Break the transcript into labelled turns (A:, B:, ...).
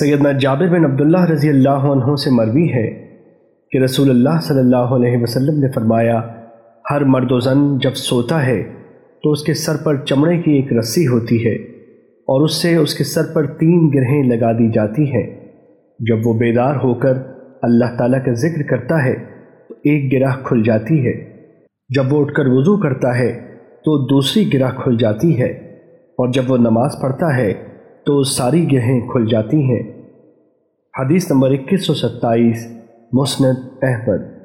A: سیدنا جابر بن عبداللہ رضی اللہ عنہ سے مروی ہے کہ رسول اللہ صلی اللہ علیہ وسلم نے فرمایا، ہر مرد و زن جب سوتا ہے تو اس کے سر پر چمڑے کی ایک رسی ہوتی ہے اور اس سے اس کے سر پر تین گرہیں لگا دی جاتی ہیں۔ جب وہ بیدار ہو کر اللہ تعالیٰ کا ذکر کرتا ہے تو ایک گرہ کھل جاتی ہے۔ جب وہ اٹھ کر وضو کرتا ہے تو دوسری گرہ کھل جاتی ہے اور جب وہ نماز پڑھتا ہے تو ساری ہے کھل جاتی ہیں۔ حدیث نمبر ہے تو ساری گرہیں کھل